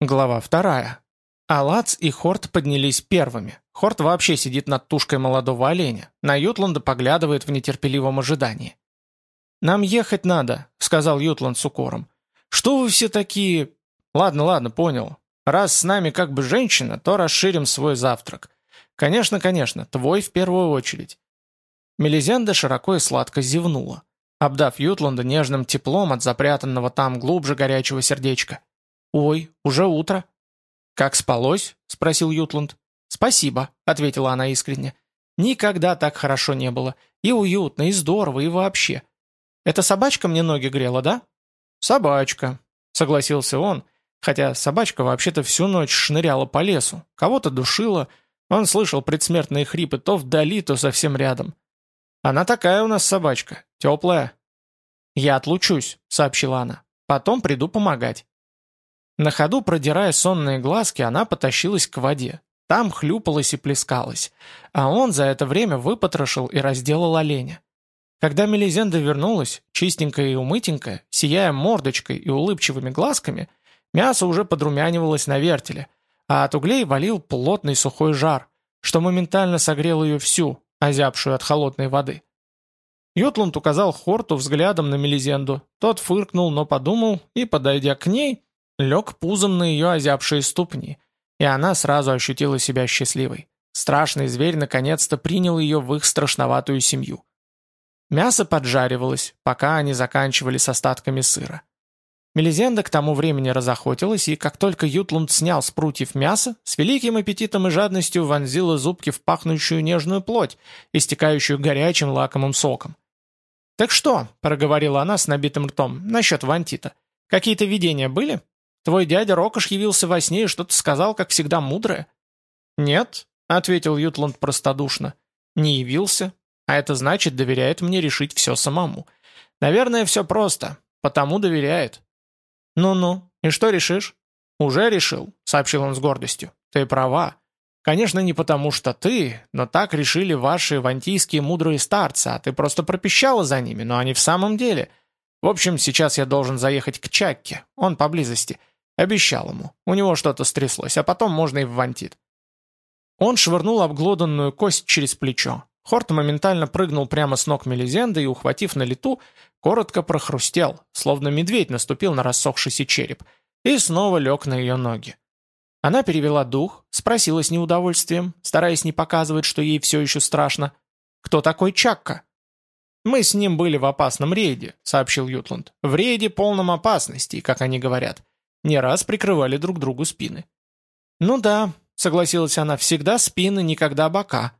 Глава вторая. Алац и Хорт поднялись первыми. Хорт вообще сидит над тушкой молодого оленя. На Ютланда поглядывает в нетерпеливом ожидании. «Нам ехать надо», — сказал Ютланд с укором. «Что вы все такие...» «Ладно, ладно, понял. Раз с нами как бы женщина, то расширим свой завтрак. Конечно, конечно, твой в первую очередь». Мелизенда широко и сладко зевнула, обдав Ютланда нежным теплом от запрятанного там глубже горячего сердечка. «Ой, уже утро». «Как спалось?» — спросил Ютланд. «Спасибо», — ответила она искренне. «Никогда так хорошо не было. И уютно, и здорово, и вообще. Это собачка мне ноги грела, да?» «Собачка», — согласился он, хотя собачка вообще-то всю ночь шныряла по лесу, кого-то душила, он слышал предсмертные хрипы то вдали, то совсем рядом. «Она такая у нас собачка, теплая». «Я отлучусь», — сообщила она. «Потом приду помогать». На ходу, продирая сонные глазки, она потащилась к воде. Там хлюпалась и плескалась. А он за это время выпотрошил и разделал оленя. Когда Мелизенда вернулась, чистенькая и умытенькая, сияя мордочкой и улыбчивыми глазками, мясо уже подрумянивалось на вертеле, а от углей валил плотный сухой жар, что моментально согрел ее всю, озябшую от холодной воды. Ютланд указал Хорту взглядом на Мелизенду. Тот фыркнул, но подумал и, подойдя к ней, лег пузом на ее озябшие ступни, и она сразу ощутила себя счастливой. Страшный зверь наконец-то принял ее в их страшноватую семью. Мясо поджаривалось, пока они заканчивали с остатками сыра. Мелизенда к тому времени разохотилась, и как только Ютланд снял с прутьев мясо, с великим аппетитом и жадностью вонзила зубки в пахнущую нежную плоть, истекающую горячим лакомым соком. «Так что?» — проговорила она с набитым ртом, насчет Вантита. «Какие-то видения были?» Твой дядя Рокош явился во сне и что-то сказал, как всегда, мудрое?» «Нет», — ответил Ютланд простодушно. «Не явился, а это значит, доверяет мне решить все самому. Наверное, все просто, потому доверяет». «Ну-ну, и что решишь?» «Уже решил», — сообщил он с гордостью. «Ты права. Конечно, не потому что ты, но так решили ваши вантийские мудрые старцы, а ты просто пропищала за ними, но они в самом деле. В общем, сейчас я должен заехать к Чакке, он поблизости. Обещал ему. У него что-то стряслось, а потом можно и в вантит. Он швырнул обглоданную кость через плечо. Хорт моментально прыгнул прямо с ног Мелизенда и, ухватив на лету, коротко прохрустел, словно медведь наступил на рассохшийся череп, и снова лег на ее ноги. Она перевела дух, спросила с неудовольствием, стараясь не показывать, что ей все еще страшно. «Кто такой Чакка?» «Мы с ним были в опасном рейде», — сообщил Ютланд. «В рейде полном опасности, как они говорят не раз прикрывали друг другу спины. «Ну да», — согласилась она, — «всегда спины, никогда бока».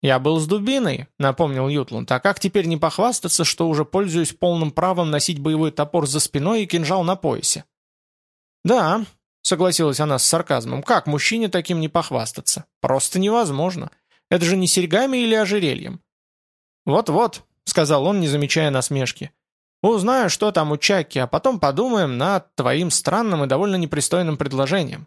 «Я был с дубиной», — напомнил Ютланд, «а как теперь не похвастаться, что уже пользуюсь полным правом носить боевой топор за спиной и кинжал на поясе?» «Да», — согласилась она с сарказмом, — «как мужчине таким не похвастаться? Просто невозможно. Это же не серьгами или ожерельем». «Вот-вот», — сказал он, не замечая насмешки, Узнаю, что там у Чаки, а потом подумаем над твоим странным и довольно непристойным предложением».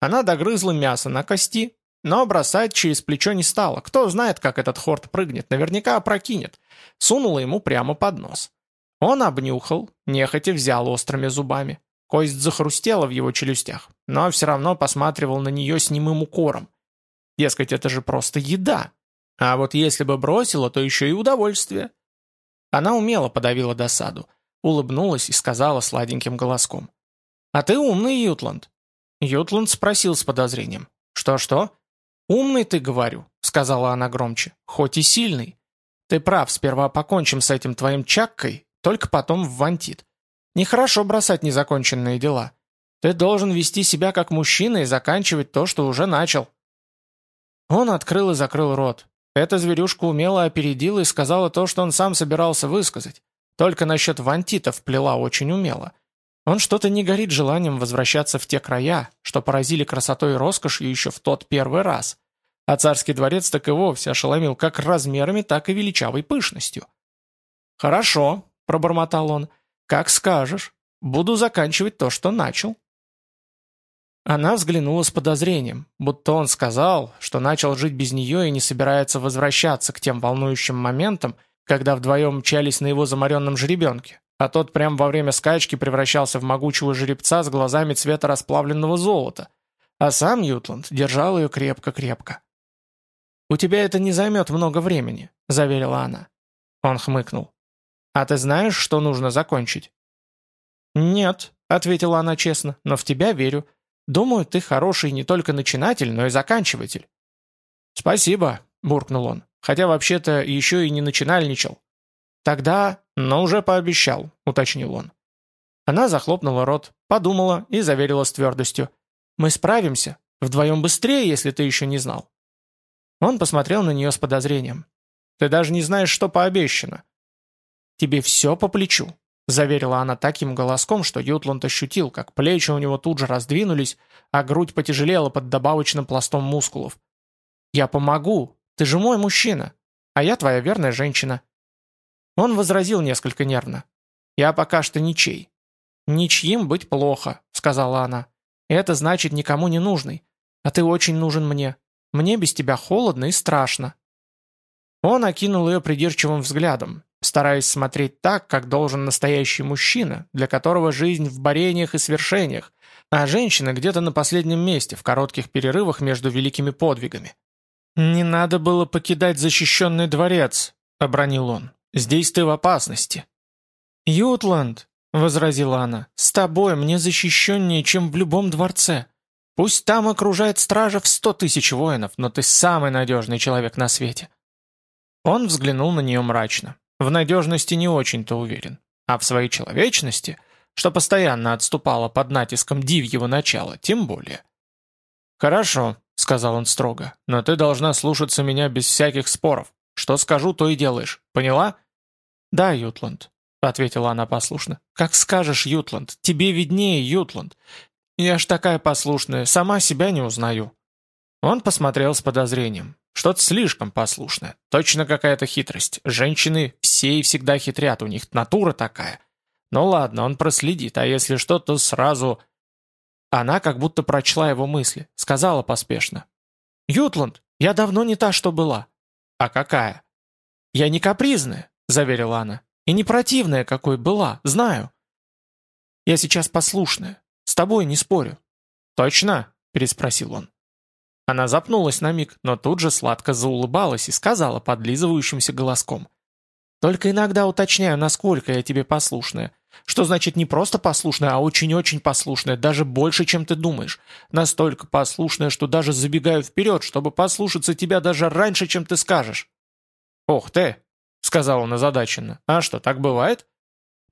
Она догрызла мясо на кости, но бросать через плечо не стала. Кто знает, как этот хорт прыгнет, наверняка опрокинет. Сунула ему прямо под нос. Он обнюхал, нехотя взял острыми зубами. Кость захрустела в его челюстях, но все равно посматривал на нее с немым укором. Дескать, это же просто еда. А вот если бы бросила, то еще и удовольствие. Она умело подавила досаду, улыбнулась и сказала сладеньким голоском. «А ты умный, Ютланд». Ютланд спросил с подозрением. «Что-что?» «Умный ты, говорю», — сказала она громче, — «хоть и сильный. Ты прав, сперва покончим с этим твоим чаккой, только потом в вантит. Нехорошо бросать незаконченные дела. Ты должен вести себя как мужчина и заканчивать то, что уже начал». Он открыл и закрыл рот. Эта зверюшка умело опередила и сказала то, что он сам собирался высказать. Только насчет вантитов плела очень умело. Он что-то не горит желанием возвращаться в те края, что поразили красотой и роскошью еще в тот первый раз. А царский дворец так и вовсе ошеломил как размерами, так и величавой пышностью. «Хорошо», — пробормотал он, — «как скажешь. Буду заканчивать то, что начал». Она взглянула с подозрением, будто он сказал, что начал жить без нее и не собирается возвращаться к тем волнующим моментам, когда вдвоем мчались на его замаренном жеребенке, а тот прямо во время скачки превращался в могучего жеребца с глазами цвета расплавленного золота, а сам Ютланд держал ее крепко-крепко. «У тебя это не займет много времени», — заверила она. Он хмыкнул. «А ты знаешь, что нужно закончить?» «Нет», — ответила она честно, — «но в тебя верю. Думаю, ты хороший не только начинатель, но и заканчиватель». «Спасибо», — буркнул он, хотя вообще-то еще и не начинальничал. «Тогда, но уже пообещал», — уточнил он. Она захлопнула рот, подумала и заверила с твердостью. «Мы справимся. Вдвоем быстрее, если ты еще не знал». Он посмотрел на нее с подозрением. «Ты даже не знаешь, что пообещано». «Тебе все по плечу», — заверила она таким голоском, что Ютланд ощутил, как плечи у него тут же раздвинулись, а грудь потяжелела под добавочным пластом мускулов. «Я помогу. Ты же мой мужчина. А я твоя верная женщина». Он возразил несколько нервно. «Я пока что ничей». «Ничьим быть плохо», — сказала она. «Это значит никому не нужный. А ты очень нужен мне. Мне без тебя холодно и страшно». Он окинул ее придирчивым взглядом, стараясь смотреть так, как должен настоящий мужчина, для которого жизнь в борениях и свершениях, а женщина где-то на последнем месте, в коротких перерывах между великими подвигами. «Не надо было покидать защищенный дворец», — обронил он. «Здесь ты в опасности». «Ютланд», — возразила она, — «с тобой мне защищеннее, чем в любом дворце. Пусть там окружает стража в сто тысяч воинов, но ты самый надежный человек на свете». Он взглянул на нее мрачно. В надежности не очень-то уверен. А в своей человечности, что постоянно отступала под натиском дивьего начала, тем более. «Хорошо», — сказал он строго, — «но ты должна слушаться меня без всяких споров. Что скажу, то и делаешь. Поняла?» «Да, Ютланд», — ответила она послушно. «Как скажешь, Ютланд. Тебе виднее, Ютланд. Я ж такая послушная, сама себя не узнаю». Он посмотрел с подозрением. Что-то слишком послушное. Точно какая-то хитрость. Женщины все всегда хитрят, у них натура такая. Ну ладно, он проследит, а если что, то сразу... Она как будто прочла его мысли, сказала поспешно. «Ютланд, я давно не та, что была». «А какая?» «Я не капризная», — заверила она. «И не противная, какой была, знаю». «Я сейчас послушная. С тобой не спорю». «Точно?» — переспросил он. Она запнулась на миг, но тут же сладко заулыбалась и сказала подлизывающимся голоском. «Только иногда уточняю, насколько я тебе послушная. Что значит не просто послушная, а очень-очень послушная, даже больше, чем ты думаешь. Настолько послушная, что даже забегаю вперед, чтобы послушаться тебя даже раньше, чем ты скажешь». «Ох ты!» — сказал он озадаченно. «А что, так бывает?»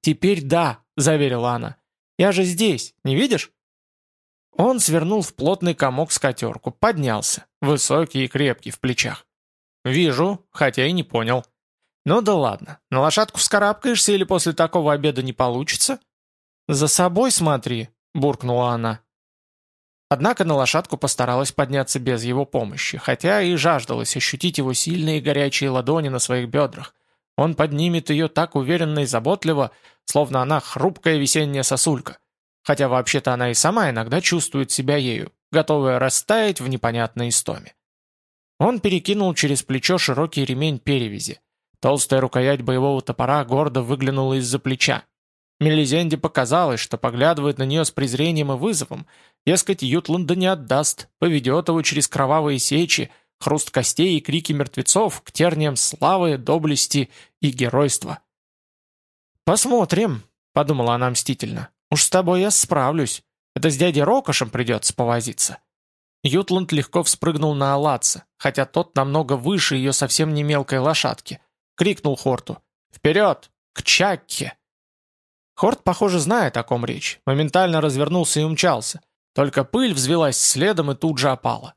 «Теперь да», — заверила она. «Я же здесь, не видишь?» Он свернул в плотный комок скатерку, поднялся, высокий и крепкий в плечах. «Вижу, хотя и не понял». «Ну да ладно, на лошадку вскарабкаешься или после такого обеда не получится?» «За собой смотри», — буркнула она. Однако на лошадку постаралась подняться без его помощи, хотя и жаждалась ощутить его сильные горячие ладони на своих бедрах. Он поднимет ее так уверенно и заботливо, словно она хрупкая весенняя сосулька. Хотя вообще-то она и сама иногда чувствует себя ею, готовая растаять в непонятной истоме. Он перекинул через плечо широкий ремень перевязи. Толстая рукоять боевого топора гордо выглянула из-за плеча. Мелизенде показалось, что поглядывает на нее с презрением и вызовом, дескать, Ютланда не отдаст, поведет его через кровавые сечи, хруст костей и крики мертвецов к терниям славы, доблести и геройства. «Посмотрим», — подумала она мстительно. «Уж с тобой я справлюсь. Это с дядей Рокошем придется повозиться». Ютланд легко вспрыгнул на Алатца, хотя тот намного выше ее совсем не мелкой лошадки — крикнул Хорту. «Вперед! К Чакке!» Хорт, похоже, знает, о ком речь. Моментально развернулся и умчался. Только пыль взвелась следом и тут же опала.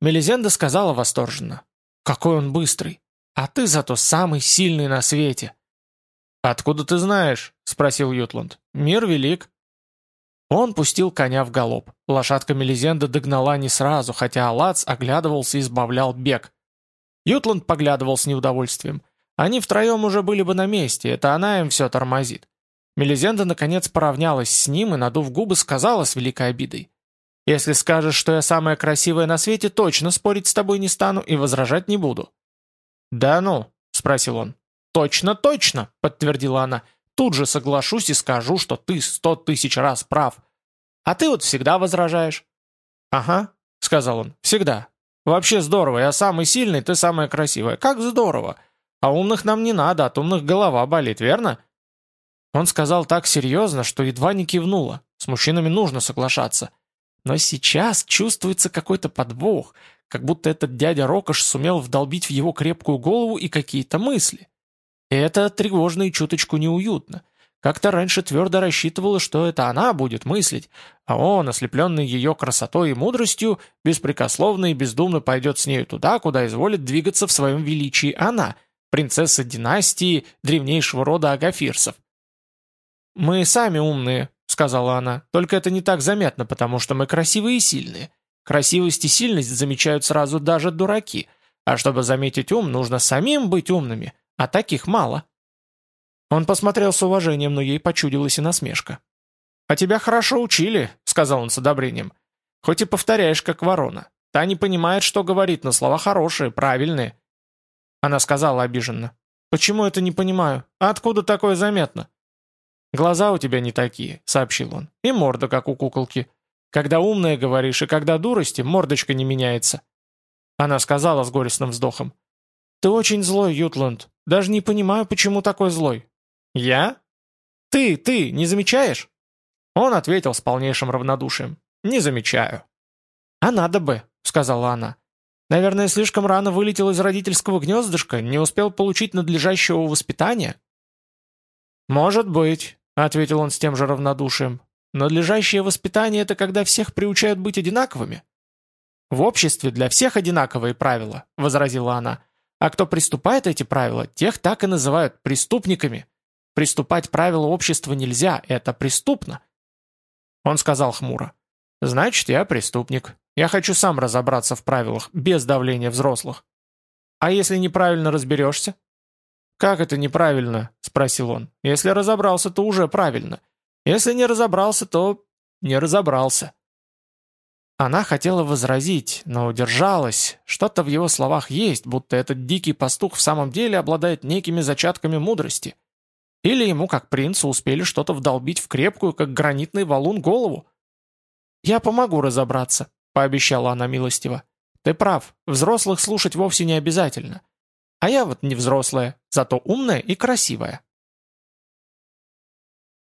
Мелизенда сказала восторженно. «Какой он быстрый! А ты зато самый сильный на свете!» «Откуда ты знаешь?» — спросил Ютланд. «Мир велик». Он пустил коня в галоп. Лошадка Мелизенда догнала не сразу, хотя Алац оглядывался и избавлял бег. Ютланд поглядывал с неудовольствием. Они втроем уже были бы на месте, это она им все тормозит. Мелизенда наконец поравнялась с ним и, надув губы, сказала с великой обидой. «Если скажешь, что я самая красивая на свете, точно спорить с тобой не стану и возражать не буду». «Да ну?» — спросил он. «Точно, точно!» — подтвердила она. тут же соглашусь и скажу, что ты сто тысяч раз прав. А ты вот всегда возражаешь». «Ага», — сказал он, — «всегда. Вообще здорово, я самый сильный, ты самая красивая. Как здорово! А умных нам не надо, от умных голова болит, верно?» Он сказал так серьезно, что едва не кивнула. С мужчинами нужно соглашаться. Но сейчас чувствуется какой-то подвох, как будто этот дядя Рокош сумел вдолбить в его крепкую голову и какие-то мысли. И это тревожно и чуточку неуютно. Как-то раньше твердо рассчитывала, что это она будет мыслить, а он, ослепленный ее красотой и мудростью, беспрекословно и бездумно пойдет с нею туда, куда изволит двигаться в своем величии она, принцесса династии древнейшего рода агафирсов. «Мы сами умные», — сказала она, — «только это не так заметно, потому что мы красивые и сильные. Красивость и сильность замечают сразу даже дураки, а чтобы заметить ум, нужно самим быть умными, а таких мало». Он посмотрел с уважением, но ей почудилась и насмешка. «А тебя хорошо учили», — сказал он с одобрением. «Хоть и повторяешь, как ворона. Та не понимает, что говорит, но слова хорошие, правильные». Она сказала обиженно. «Почему это не понимаю? А откуда такое заметно?» «Глаза у тебя не такие», — сообщил он. «И морда, как у куколки. Когда умная говоришь, и когда дурости, мордочка не меняется». Она сказала с горестным вздохом. «Ты очень злой, Ютланд. Даже не понимаю, почему такой злой. «Я? Ты, ты, не замечаешь?» Он ответил с полнейшим равнодушием. «Не замечаю». «А надо бы», — сказала она. «Наверное, слишком рано вылетел из родительского гнездышка, не успел получить надлежащего воспитания?» «Может быть», — ответил он с тем же равнодушием. «Надлежащее воспитание — это когда всех приучают быть одинаковыми». «В обществе для всех одинаковые правила», — возразила она. «А кто приступает эти правила, тех так и называют преступниками». Приступать правила общества нельзя, это преступно. Он сказал хмуро. Значит, я преступник. Я хочу сам разобраться в правилах, без давления взрослых. А если неправильно разберешься? Как это неправильно? Спросил он. Если разобрался, то уже правильно. Если не разобрался, то не разобрался. Она хотела возразить, но удержалась. Что-то в его словах есть, будто этот дикий пастух в самом деле обладает некими зачатками мудрости. Или ему, как принцу, успели что-то вдолбить в крепкую, как гранитный валун, голову? «Я помогу разобраться», — пообещала она милостиво. «Ты прав, взрослых слушать вовсе не обязательно. А я вот не взрослая, зато умная и красивая».